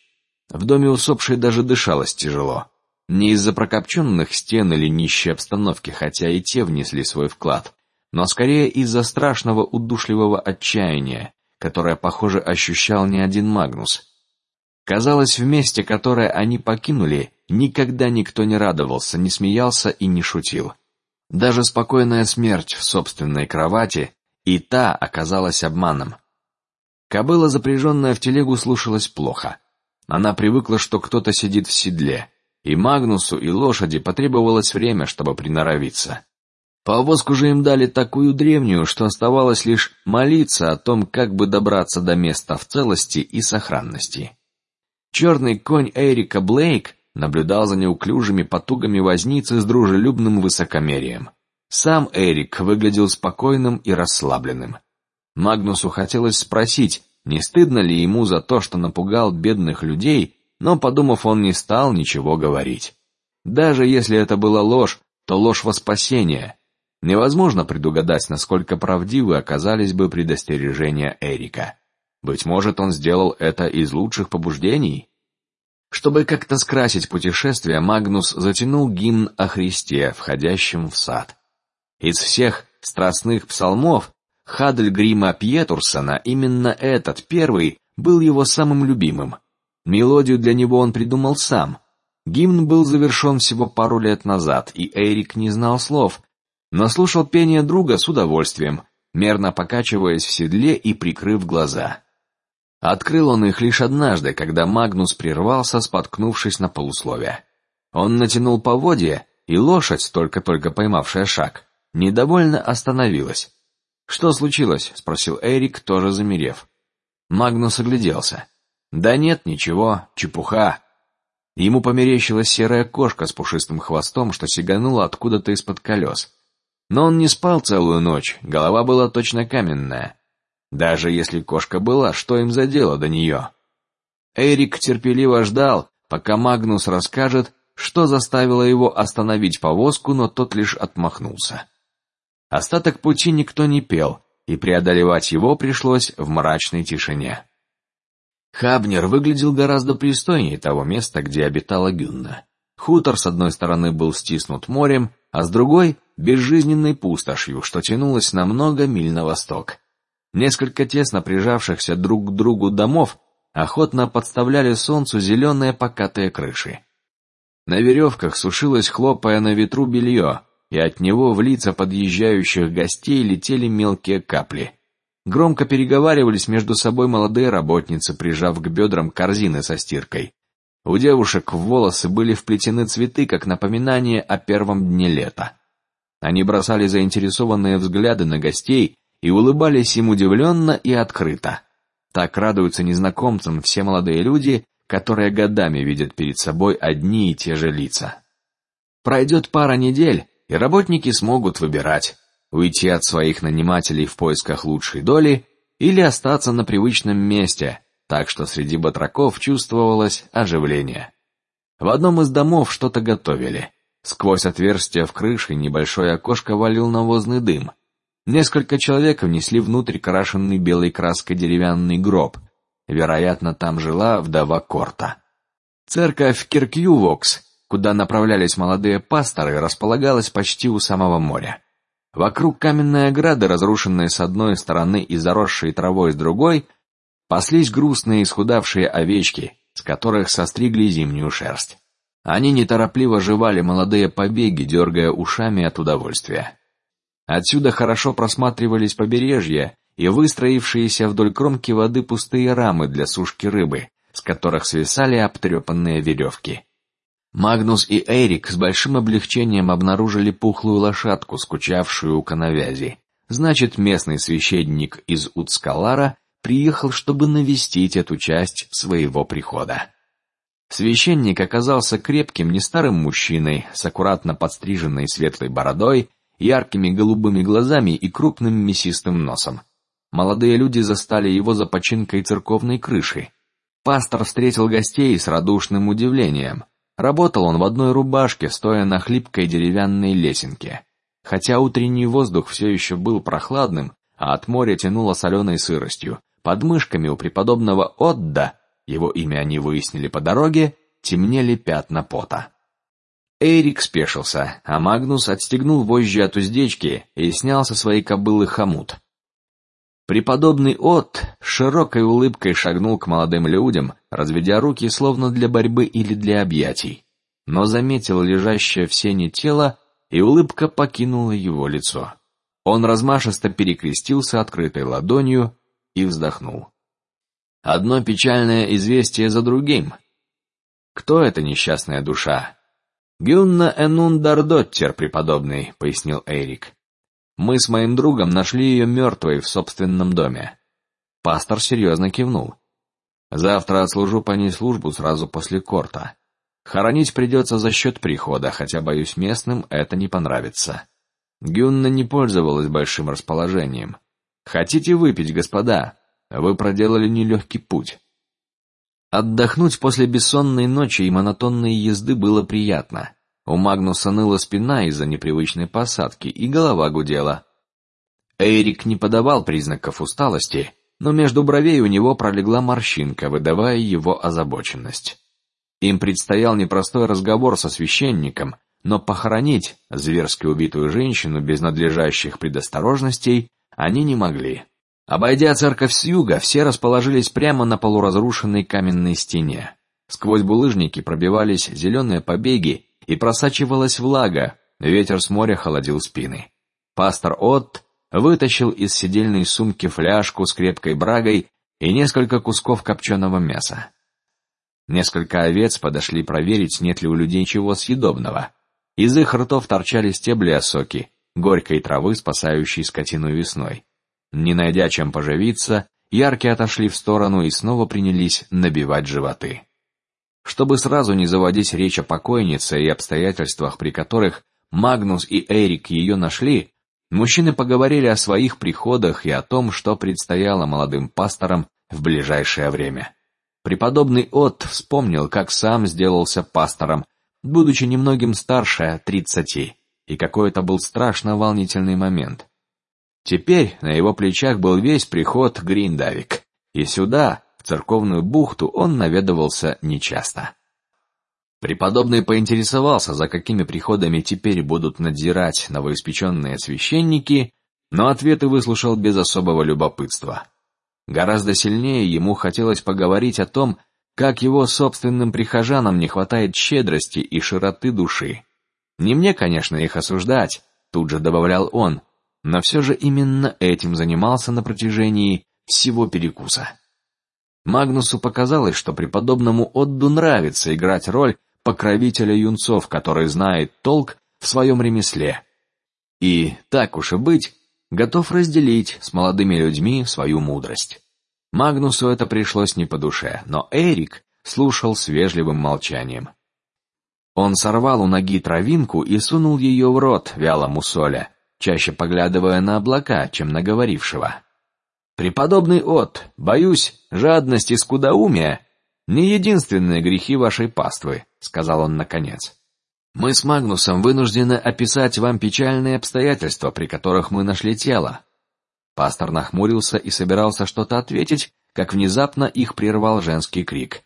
В доме усопшей даже дышалось тяжело. Не из-за прокопченных стен или нищей обстановки, хотя и те внесли свой вклад, но скорее из-за страшного удушливого отчаяния, которое, похоже, ощущал не один Магнус. Казалось, в месте, которое они покинули, никогда никто не радовался, не смеялся и не шутил. Даже спокойная смерть в собственной кровати и та оказалась обманом. Кобыла, запряженная в телегу, слушалась плохо. Она привыкла, что кто-то сидит в седле, и Магнусу и лошади потребовалось время, чтобы приноровиться. Повозку же им дали такую древнюю, что оставалось лишь молиться о том, как бы добраться до места в целости и сохранности. Черный конь Эрика Блейк наблюдал за неуклюжими потугами возницы с дружелюбным высокомерием. Сам Эрик выглядел спокойным и расслабленным. Магнусу хотелось спросить, не стыдно ли ему за то, что напугал бедных людей но, подумав, он не стал ничего говорить. Даже если это была ложь, то ложь во спасение. Невозможно предугадать, насколько правдивы оказались бы предостережения Эрика. Быть может, он сделал это из лучших побуждений. Чтобы как-то скрасить путешествие, Магнус затянул гимн о Христе, входящем в сад. Из всех страстных псалмов Хадельгрима Пьетурсона именно этот первый был его самым любимым. Мелодию для него он придумал сам. Гимн был завершен всего пару лет назад, и Эрик не знал слов, но слушал пение друга с удовольствием, мерно покачиваясь в седле и прикрыв глаза. Открыл он их лишь однажды, когда Магнус прервался, споткнувшись на полусловие. Он натянул поводья, и лошадь, только-только поймавшая шаг, недовольно остановилась. Что случилось? – спросил Эрик, тоже замерев. Магнус огляделся. Да нет, ничего, чепуха. Ему померещилась серая кошка с пушистым хвостом, что сиганула откуда-то из-под колес. Но он не спал целую ночь, голова была точно каменная. Даже если кошка была, что им за дело до нее? Эрик терпеливо ждал, пока Магнус расскажет, что заставило его остановить повозку, но тот лишь отмахнулся. Остаток пути никто не пел, и преодолевать его пришлось в мрачной тишине. Хабнер выглядел гораздо пристойнее того места, где обитала Гюнна. Хутор с одной стороны был стиснут морем, а с другой безжизненной пустошью, что тянулась на много миль на восток. Несколько тесно прижавшихся друг к другу домов охотно подставляли солнцу зеленые покатые крыши. На веревках сушилось, хлопая на ветру белье, и от него в лица подъезжающих гостей летели мелкие капли. Громко переговаривались между собой молодые работницы, прижав к бедрам корзины со стиркой. У девушек в волосы были вплетены цветы, как напоминание о первом дне лета. Они бросали заинтересованные взгляды на гостей и улыбались им удивленно и открыто. Так радуются незнакомцам все молодые люди, которые годами видят перед собой одни и те же лица. Пройдет пара недель, и работники смогут выбирать уйти от своих нанимателей в поисках лучшей доли или остаться на привычном месте, так что среди батраков чувствовалось оживление. В одном из домов что-то готовили. Сквозь отверстие в крыше небольшое окошко валил навозный дым. Несколько человек внесли внутрь крашенный белой краской деревянный гроб. Вероятно, там жила вдова Корта. Церковь Киркьювокс, куда направлялись молодые пасторы, располагалась почти у самого моря. Вокруг каменной ограды, разрушенной с одной стороны и заросшей травой с другой, паслись грустные исхудавшие овечки, с которых состригли зимнюю шерсть. Они неторопливо жевали молодые побеги, дергая ушами от удовольствия. Отсюда хорошо просматривались побережья и выстроившиеся вдоль кромки воды пустые рамы для сушки рыбы, с которых свисали обтрепанные веревки. Магнус и Эрик с большим облегчением обнаружили пухлую лошадку, скучавшую у коновязи. Значит, местный священник из Уцкалара приехал, чтобы навестить эту часть своего прихода. Священник оказался крепким, не старым мужчиной с аккуратно подстриженной светлой бородой, яркими голубыми глазами и крупным мясистым носом. Молодые люди застали его за починкой церковной крыши. Пастор встретил гостей с радушным удивлением. Работал он в одной рубашке, стоя на хлипкой деревянной лесенке. Хотя утренний воздух все еще был прохладным, а от моря тянуло соленой сыростью, под мышками у преподобного Отда, его имя они выяснили по дороге, темнели пятна пота. Эрик спешился, а Магнус отстегнул вожжи от уздечки и снял со своей кобылы хомут. Преподобный От широкой улыбкой шагнул к молодым людям, разведя руки, словно для борьбы или для объятий, но заметил лежащее в сене тело, и улыбка покинула его лицо. Он размашисто перекрестился открытой ладонью и вздохнул. Одно печальное известие за другим. Кто эта несчастная душа? Гюнна Энундардоттер, преподобный, пояснил Эрик. Мы с моим другом нашли ее мертвой в собственном доме. Пастор серьезно кивнул. Завтра отслужу по ней службу сразу после корта. Хоронить придется за счет прихода, хотя боюсь местным это не понравится. Гюнна не пользовалась большим расположением. Хотите выпить, господа? Вы проделали нелегкий путь. Отдохнуть после бессонной ночи и монотонной езды было приятно. У Магнуса ныла спина из-за непривычной посадки, и голова гудела. Эрик не подавал признаков усталости, но между бровей у него пролегла морщинка, выдавая его озабоченность. Им предстоял непростой разговор со священником, но похоронить зверски убитую женщину без надлежащих предосторожностей они не могли. Обойдя церковь с юга, все расположились прямо на полуразрушенной каменной стене. Сквозь булыжники пробивались зеленые побеги и просачивалась влага, ветер с моря холодил спины. Пастор Отт вытащил из седельной сумки фляжку с крепкой брагой и несколько кусков копченого мяса. Несколько овец подошли проверить, нет ли у людей чего съедобного. Из их ртов торчали стебли осоки, горькой травы, спасающей скотину весной. Не найдя чем поживиться, ярки отошли в сторону и снова принялись набивать животы чтобы сразу не заводить речь о покойнице и обстоятельствах, при которых Магнус и Эрик ее нашли, мужчины поговорили о своих приходах и о том, что предстояло молодым пасторам в ближайшее время. Преподобный От вспомнил, как сам сделался пастором, будучи немногим старше тридцати, и какой это был страшно волнительный момент. Теперь на его плечах был весь приход Гриндавик, и сюда в церковную бухту он наведывался нечасто. Преподобный поинтересовался, за какими приходами теперь будут надзирать новоиспеченные священники, но ответы выслушал без особого любопытства. Гораздо сильнее ему хотелось поговорить о том, как его собственным прихожанам не хватает щедрости и широты души. Не мне, конечно, их осуждать, тут же добавлял он, но все же именно этим занимался на протяжении всего перекуса. Магнусу показалось, что преподобному Отду нравится играть роль покровителя юнцов, который знает толк в своем ремесле, и так уж и быть, готов разделить с молодыми людьми свою мудрость. Магнусу это пришлось не по душе, но Эрик слушал с вежливым молчанием. Он сорвал у ноги травинку и сунул ее в рот вялому соля, чаще поглядывая на облака, чем на говорившего. Преподобный От, боюсь, жадность и скудоумие не единственные грехи вашей паствы, сказал он наконец. Мы с Магнусом вынуждены описать вам печальные обстоятельства, при которых мы нашли тело. Пастор нахмурился и собирался что-то ответить, как внезапно их прервал женский крик: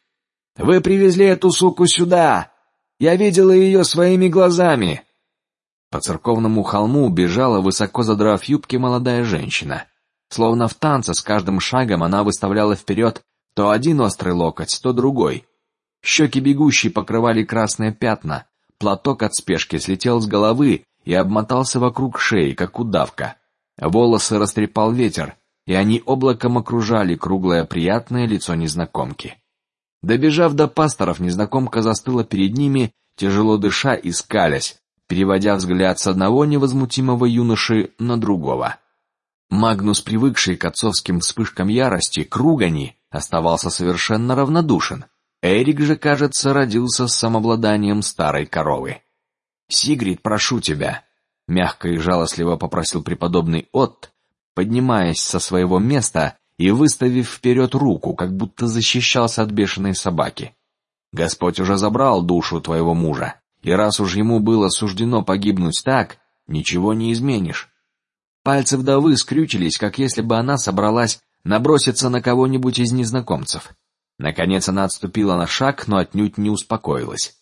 "Вы привезли эту суку сюда! Я видела ее своими глазами!" По церковному холму бежала высоко задрав юбки молодая женщина. Словно в танце с каждым шагом она выставляла вперед то один острый локоть, то другой. Щеки бегущей покрывали красные пятна, платок от спешки слетел с головы и обмотался вокруг шеи, как удавка. Волосы растрепал ветер, и они облаком окружали круглое приятное лицо незнакомки. Добежав до пасторов, незнакомка застыла перед ними, тяжело дыша и скалясь, переводя взгляд с одного невозмутимого юноши на другого. Магнус, привыкший к отцовским вспышкам ярости, к ругани, оставался совершенно равнодушен. Эрик же, кажется, родился с самообладанием старой коровы. Сигрид, прошу тебя, мягко и жалостливо попросил преподобный Отт, поднимаясь со своего места и выставив вперед руку, как будто защищался от бешеной собаки. Господь уже забрал душу твоего мужа, и раз уж ему было суждено погибнуть так, ничего не изменишь. Пальцы вдовы скрючились, как если бы она собралась наброситься на кого-нибудь из незнакомцев. Наконец она отступила на шаг, но отнюдь не успокоилась.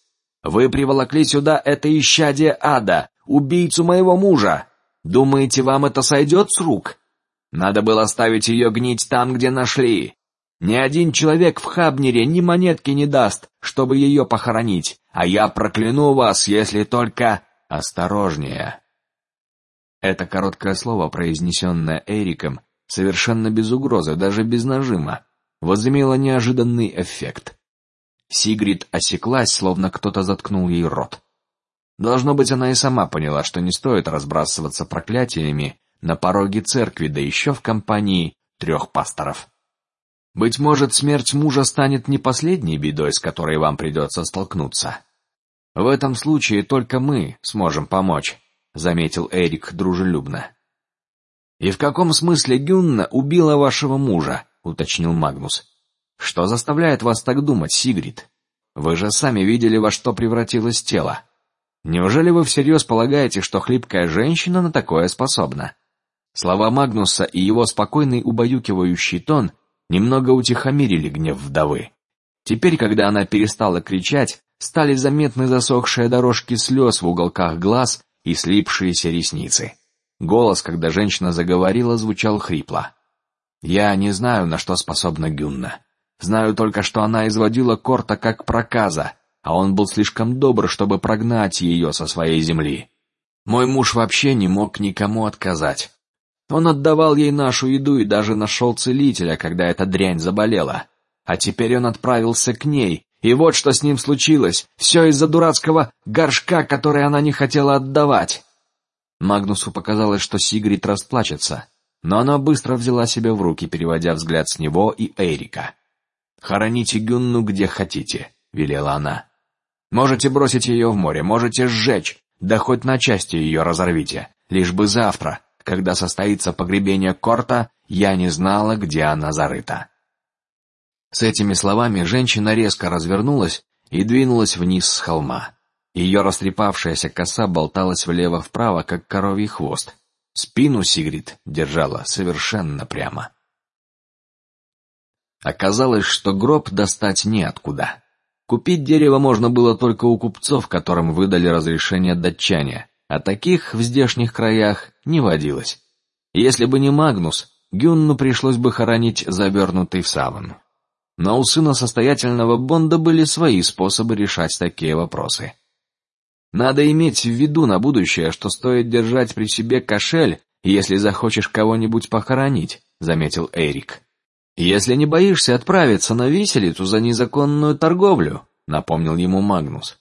Вы приволокли сюда это исчадие ада, убийцу моего мужа. Думаете, вам это сойдет с рук? Надо было оставить ее гнить там, где нашли. Ни один человек в Хабнере ни монетки не даст, чтобы ее похоронить, а я прокляну вас, если только осторожнее. Это короткое слово, произнесенное Эриком, совершенно без угрозы, даже без нажима, возымело неожиданный эффект. Сигрид осеклась, словно кто-то заткнул ей рот. Должно быть, она и сама поняла, что не стоит разбрасываться проклятиями на пороге церкви, да еще в компании трех пасторов. Быть может, смерть мужа станет не последней бедой, с которой вам придется столкнуться. В этом случае только мы сможем помочь, заметил Эрик дружелюбно. И в каком смысле Гюнна убила вашего мужа? уточнил Магнус. Что заставляет вас так думать, Сигрид? Вы же сами видели, во что превратилось тело. Неужели вы всерьез полагаете, что хлипкая женщина на такое способна? Слова Магнуса и его спокойный убаюкивающий тон немного утихомирили гнев вдовы. Теперь, когда она перестала кричать, стали заметны засохшие дорожки слез в уголках глаз и слипшиеся ресницы. Голос, когда женщина заговорила, звучал хрипло. Я не знаю, на что способна Гюнна. Знаю только, что она изводила Корта как проказа, а он был слишком добр, чтобы прогнать ее со своей земли. Мой муж вообще не мог никому отказать. Он отдавал ей нашу еду и даже нашел целителя, когда эта дрянь заболела. А теперь он отправился к ней, и вот что с ним случилось. Все из-за дурацкого горшка, который она не хотела отдавать. Магнусу показалось, что Сигрид расплачется, но она быстро взяла себя в руки, переводя взгляд с него и Эрика. Хороните Гюнну где хотите, велела она. Можете бросить ее в море, можете сжечь, да хоть на части ее разорвите, лишь бы завтра, когда состоится погребение Корта, я не знала, где она зарыта. С этими словами женщина резко развернулась и двинулась вниз с холма. Ее растрепавшаяся коса болталась влево-вправо, как коровий хвост. Спину Сигрид держала совершенно прямо. Оказалось, что гроб достать неоткуда. Купить дерево можно было только у купцов, которым выдали разрешение датчане, а таких в здешних краях не водилось. Если бы не Магнус, Гюнну пришлось бы хоронить завернутый в саван. Но у сына состоятельного Бонда были свои способы решать такие вопросы. Надо иметь в виду на будущее, что стоит держать при себе кошель, если захочешь кого-нибудь похоронить, заметил Эрик. Если не боишься отправиться на виселицу за незаконную торговлю, напомнил ему Магнус.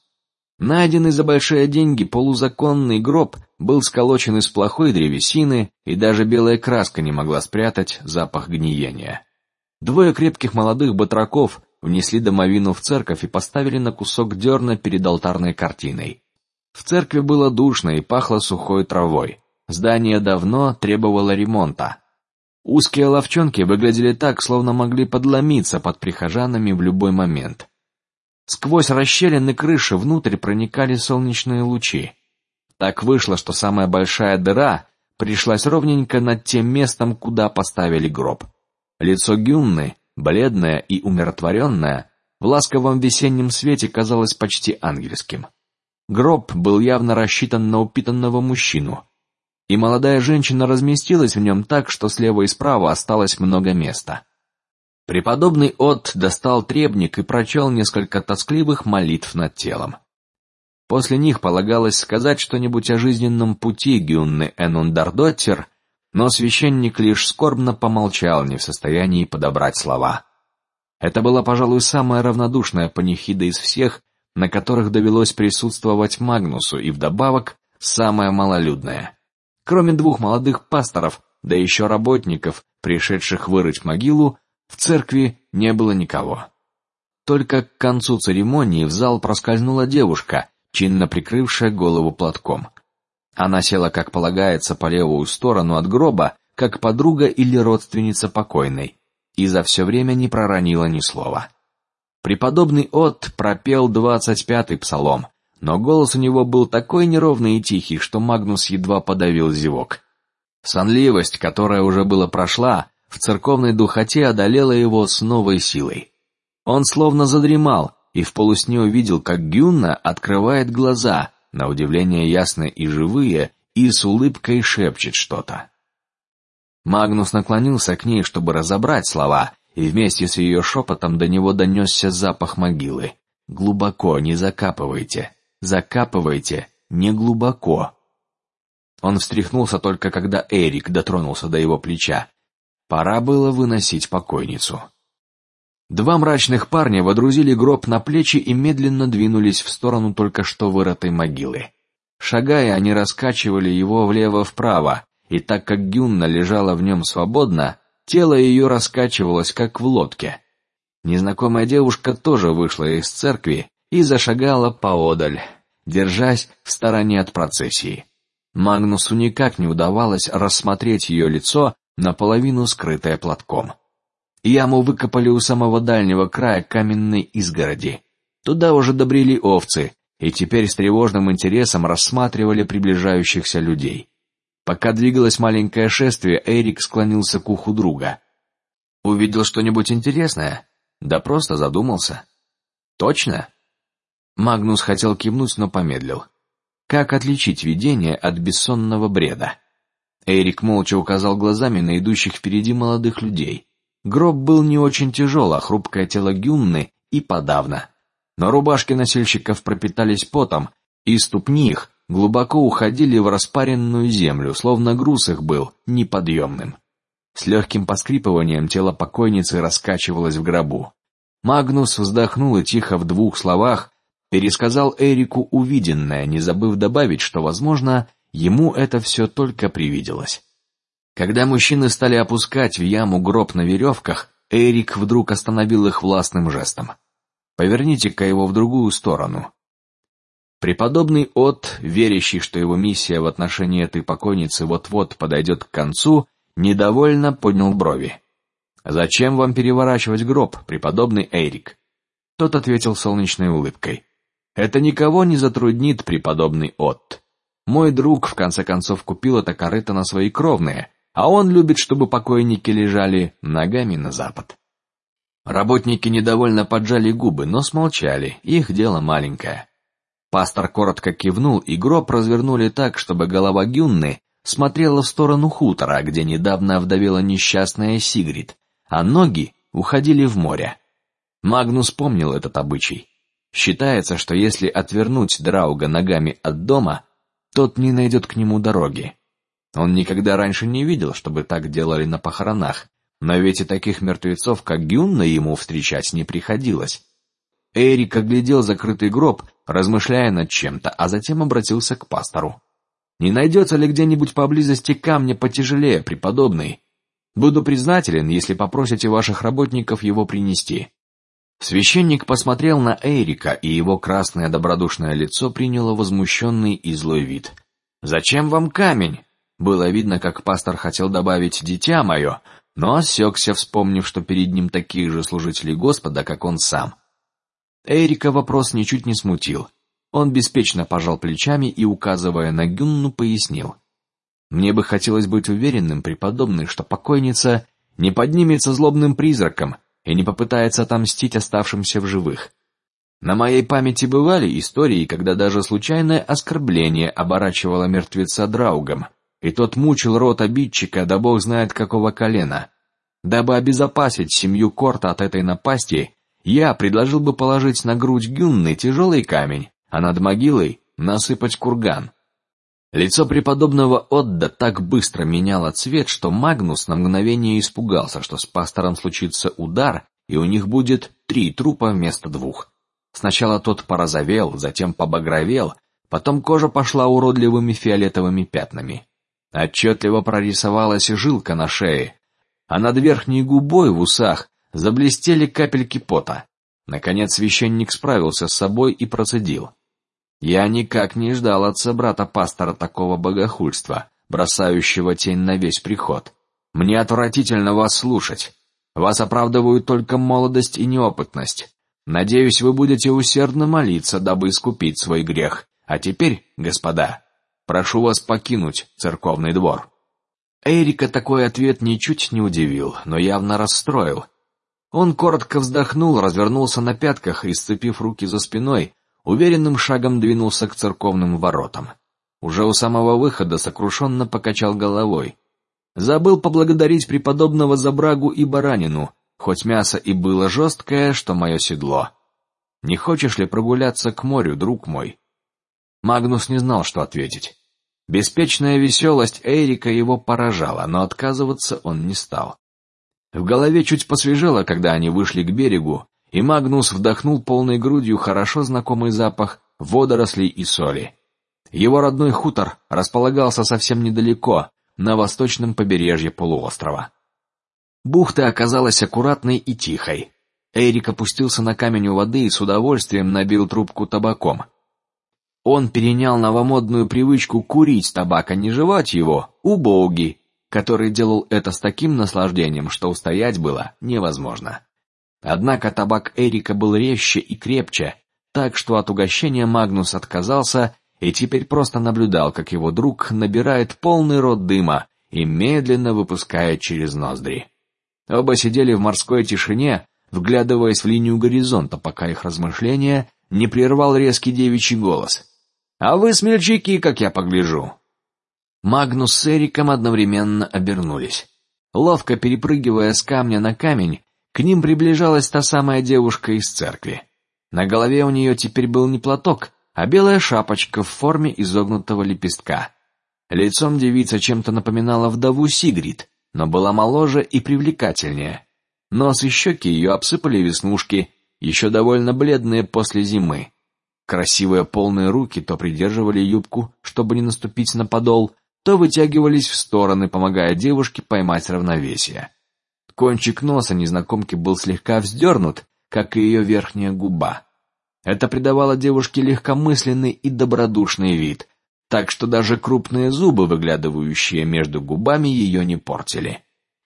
Найденный за большие деньги полузаконный гроб был сколочен из плохой древесины, и даже белая краска не могла спрятать запах гниения. Двое крепких молодых батраков внесли домовину в церковь и поставили на кусок дерна перед алтарной картиной. В церкви было душно и пахло сухой травой. Здание давно требовало ремонта. Узкие лавчонки выглядели так, словно могли подломиться под прихожанами в любой момент. Сквозь расщелины крыши внутрь проникали солнечные лучи. Так вышло, что самая большая дыра пришлась ровненько над тем местом, куда поставили гроб. Лицо Гюнны, бледное и умиротворенное, в ласковом весеннем свете казалось почти ангельским. Гроб был явно рассчитан на упитанного мужчину, и молодая женщина разместилась в нем так, что слева и справа осталось много места. Преподобный От достал требник и прочел несколько тоскливых молитв над телом. После них полагалось сказать что-нибудь о жизненном пути Гюнны Энундардоттер, но священник лишь скорбно помолчал, не в состоянии подобрать слова. Это была, пожалуй, самая равнодушная панихида из всех, на которых довелось присутствовать Магнусу, и вдобавок самая малолюдная. Кроме двух молодых пасторов, да еще работников, пришедших вырыть могилу, в церкви не было никого. Только к концу церемонии в зал проскользнула девушка, чинно прикрывшая голову платком. Она села, как полагается, по левую сторону от гроба, как подруга или родственница покойной, и за все время не проронила ни слова. Преподобный От пропел двадцать пятый псалом, но голос у него был такой неровный и тихий, что Магнус едва подавил зевок. Сонливость, которая уже была прошла, в церковной духоте одолела его с новой силой. Он словно задремал и в полусне увидел, как Гюнна открывает глаза, на удивление ясные и живые, и с улыбкой шепчет что-то. Магнус наклонился к ней, чтобы разобрать слова, и вместе с ее шепотом до него донесся запах могилы. Глубоко не закапывайте, закапывайте не глубоко. Он встряхнулся только когда Эрик дотронулся до его плеча. Пора было выносить покойницу. Два мрачных парня водрузили гроб на плечи и медленно двинулись в сторону только что вырытой могилы. Шагая, они раскачивали его влево-вправо, и так как Гюнна лежала в нем свободно, тело ее раскачивалось как в лодке. Незнакомая девушка тоже вышла из церкви и зашагала поодаль, держась в стороне от процессии. Магнусу никак не удавалось рассмотреть ее лицо, наполовину скрытое платком. Яму выкопали у самого дальнего края каменной изгороди. Туда уже добрели овцы, и теперь с тревожным интересом рассматривали приближающихся людей. Пока двигалось маленькое шествие, Эрик склонился к уху друга. Увидел что-нибудь интересное? Да просто задумался. Точно? Магнус хотел кивнуть, но помедлил. Как отличить видение от бессонного бреда? Эрик молча указал глазами на идущих впереди молодых людей. Гроб был не очень тяжел, а хрупкое тело Гюнны и подавно. Но рубашки носильщиков пропитались потом, и ступни их глубоко уходили в распаренную землю, словно груз их был неподъемным. С легким поскрипыванием тело покойницы раскачивалось в гробу. Магнус вздохнул и тихо в двух словах пересказал Эрику увиденное, не забыв добавить, что, возможно, ему это все только привиделось. Когда мужчины стали опускать в яму гроб на веревках, Эрик вдруг остановил их властным жестом. Поверните-ка его в другую сторону. Преподобный От, верящий, что его миссия в отношении этой покойницы вот-вот подойдет к концу, недовольно поднял брови. Зачем вам переворачивать гроб, преподобный Эрик? Тот ответил солнечной улыбкой. Это никого не затруднит, преподобный От. Мой друг в конце концов купил это корыто на свои кровные, а он любит, чтобы покойники лежали ногами на запад. Работники недовольно поджали губы, но смолчали. Их дело маленькое. Пастор коротко кивнул, и гроб развернули так, чтобы голова Гюнны смотрела в сторону хутора, где недавно вдовела несчастная Сигрид, а ноги уходили в море. Магнус помнил этот обычай. Считается, что если отвернуть Драуга ногами от дома, тот не найдет к нему дороги. Он никогда раньше не видел, чтобы так делали на похоронах, но ведь и таких мертвецов, как Гюнна, ему встречать не приходилось. Эрик оглядел закрытый гроб, размышляя над чем-то, а затем обратился к пастору. Не найдется ли где-нибудь поблизости камня потяжелее, преподобный? Буду признателен, если попросите ваших работников его принести. Священник посмотрел на Эрика, и его красное добродушное лицо приняло возмущенный и злой вид. Зачем вам камень? Было видно, как пастор хотел добавить «дитя мое», но осекся, вспомнив, что перед ним такие же служители Господа, как он сам. Эрика вопрос ничуть не смутил. Он беспечно пожал плечами и, указывая на Гюнну, пояснил: "Мне бы хотелось быть уверенным, преподобный, что покойница не поднимется злобным призраком и не попытается отомстить оставшимся в живых. На моей памяти бывали истории, когда даже случайное оскорбление оборачивало мертвеца драугом и тот мучил рот обидчика, да бог знает какого колена. Дабы обезопасить семью Корта от этой напасти, я предложил бы положить на грудь Гюнны тяжелый камень, а над могилой насыпать курган. Лицо преподобного Отда так быстро меняло цвет, что Магнус на мгновение испугался, что с пастором случится удар, и у них будет три трупа вместо двух. Сначала тот порозовел, затем побагровел, потом кожа пошла уродливыми фиолетовыми пятнами. Отчетливо прорисовалась жилка на шее, а над верхней губой в усах заблестели капельки пота. Наконец священник справился с собой и процедил: "Я никак не ждал от собрата пастора такого богохульства, бросающего тень на весь приход. Мне отвратительно вас слушать. Вас оправдывают только молодость и неопытность. Надеюсь, вы будете усердно молиться, дабы искупить свой грех. А теперь, господа, прошу вас покинуть церковный двор. Эрика такой ответ ничуть не удивил, но явно расстроил. Он коротко вздохнул, развернулся на пятках и, сцепив руки за спиной, уверенным шагом двинулся к церковным воротам. Уже у самого выхода сокрушенно покачал головой. Забыл поблагодарить преподобного за брагу и баранину, хоть мясо и было жесткое, что мое седло. Не хочешь ли прогуляться к морю, друг мой? Магнус не знал, что ответить. Беспечная веселость Эрика его поражала, но отказываться он не стал. В голове чуть посвежело, когда они вышли к берегу, и Магнус вдохнул полной грудью хорошо знакомый запах водорослей и соли. Его родной хутор располагался совсем недалеко, на восточном побережье полуострова. Бухта оказалась аккуратной и тихой. Эрик опустился на камень у воды и с удовольствием набил трубку табаком. Он перенял новомодную привычку курить табак, а не жевать его, убогий, который делал это с таким наслаждением, что устоять было невозможно. Однако табак Эрика был резче и крепче, так что от угощения Магнус отказался и теперь просто наблюдал, как его друг набирает полный рот дыма и медленно выпускает через ноздри. Оба сидели в морской тишине, вглядываясь в линию горизонта, пока их размышления не прервал резкий девичий голос. А вы смельчаки, как я погляжу. Магнус с Эриком одновременно обернулись. Ловко перепрыгивая с камня на камень, к ним приближалась та самая девушка из церкви. На голове у нее теперь был не платок, а белая шапочка в форме изогнутого лепестка. Лицом девица чем-то напоминала вдову Сигрид, но была моложе и привлекательнее. Нос и щеки ее обсыпали веснушки, еще довольно бледные после зимы. Красивые полные руки то придерживали юбку, чтобы не наступить на подол, то вытягивались в стороны, помогая девушке поймать равновесие. Кончик носа незнакомки был слегка вздернут, как и ее верхняя губа. Это придавало девушке легкомысленный и добродушный вид, так что даже крупные зубы, выглядывающие между губами, ее не портили.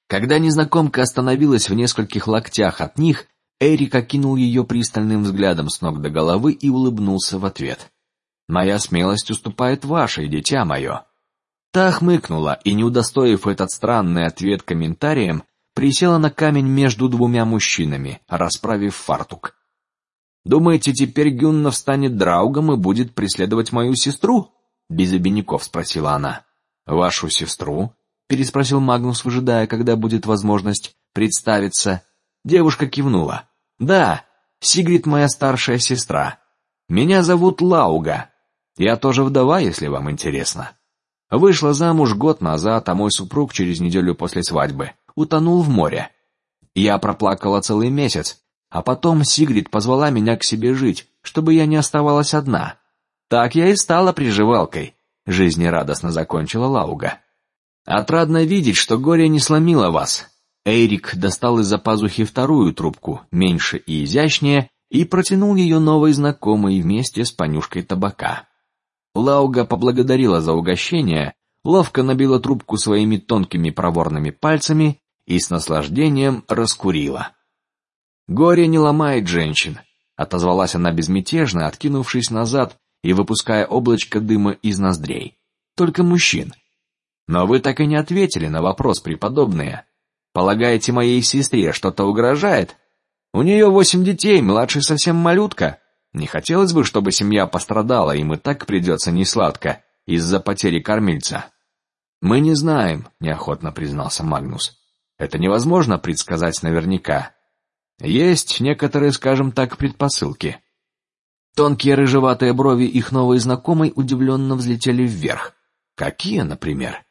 Когда незнакомка остановилась в нескольких локтях от них, Эрик окинул ее пристальным взглядом с ног до головы и улыбнулся в ответ. Моя смелость уступает вашей, дитя мое. Та хмыкнула и, не удостоив этот странный ответ комментарием, присела на камень между двумя мужчинами, расправив фартук. Думаете, теперь Гюнна станет драугом и будет преследовать мою сестру? Без обиняков спросила она. Вашу сестру? переспросил Магнус, выжидая, когда будет возможность представиться. Девушка кивнула. Да, Сигрид моя старшая сестра. Меня зовут Лауга. Я тоже вдова, если вам интересно. Вышла замуж год назад, а мой супруг через неделю после свадьбы утонул в море. Я проплакала целый месяц, а потом Сигрид позвала меня к себе жить, чтобы я не оставалась одна. Так я и стала приживалкой. Жизнерадостно закончила Лауга. Отрадно видеть, что горе не сломило вас. Эрик достал из-за пазухи вторую трубку, меньше и изящнее, и протянул ее новой знакомой вместе с понюшкой табака. Лауга поблагодарила за угощение, ловко набила трубку своими тонкими проворными пальцами и с наслаждением раскурила. Горе не ломает женщин, отозвалась она безмятежно, откинувшись назад и выпуская облачко дыма из ноздрей. Только мужчин. Но вы так и не ответили на вопрос, преподобные. Полагаете, моей сестре что-то угрожает? У нее восемь детей, младший совсем малютка. Не хотелось бы, чтобы семья пострадала, и так придется несладко из-за потери кормильца. Мы не знаем, неохотно признался Магнус. Это невозможно предсказать наверняка. Есть некоторые, скажем так, предпосылки. Тонкие рыжеватые брови их новой знакомой удивленно взлетели вверх. Какие, например?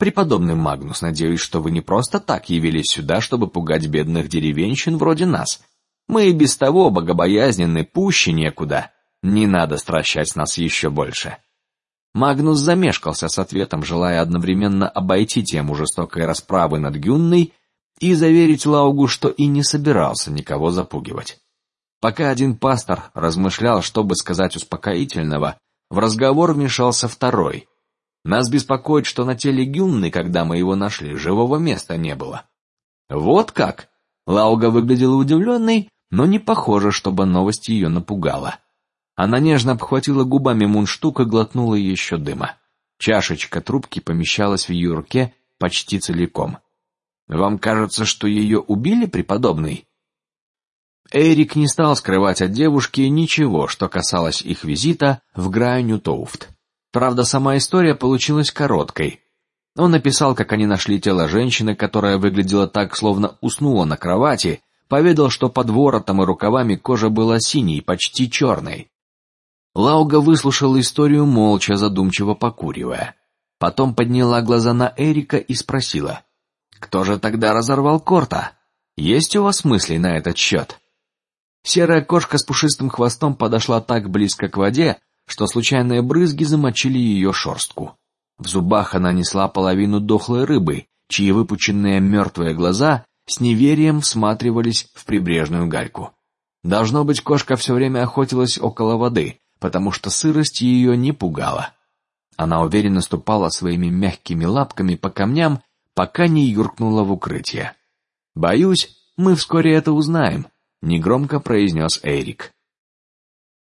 Преподобный Магнус, надеюсь, что вы не просто так явились сюда, чтобы пугать бедных деревенщин вроде нас. Мы и без того богобоязненны пуще некуда. Не надо стращать нас еще больше. Магнус замешкался с ответом, желая одновременно обойти тему жестокой расправы над Гюнной и заверить Лаугу, что и не собирался никого запугивать. Пока один пастор размышлял, что бы сказать успокоительного, в разговор вмешался второй. Нас беспокоит, что на теле Гюнны, когда мы его нашли, живого места не было. Вот как? Лауга выглядела удивленной, но не похоже, чтобы новость ее напугала. Она нежно обхватила губами мундштук и глотнула еще дыма. Чашечка трубки помещалась в ее руке почти целиком. Вам кажется, что ее убили, преподобный? Эрик не стал скрывать от девушки ничего, что касалось их визита в Грайню-Тоуфт. Правда, сама история получилась короткой. Он написал, как они нашли тело женщины, которая выглядела так, словно уснула на кровати, поведал, что под воротом и рукавами кожа была синей, почти черной. Лауга выслушала историю молча, задумчиво покуривая. Потом подняла глаза на Эрика и спросила: "Кто же тогда разорвал Корта? Есть у вас мысли на этот счет?" Серая кошка с пушистым хвостом подошла так близко к воде, что случайные брызги замочили ее шерстку. В зубах она несла половину дохлой рыбы, чьи выпученные мертвые глаза с неверием всматривались в прибрежную гальку. Должно быть, кошка все время охотилась около воды, потому что сырость ее не пугала. Она уверенно ступала своими мягкими лапками по камням, пока не юркнула в укрытие. Боюсь, мы вскоре это узнаем, негромко произнес Эрик.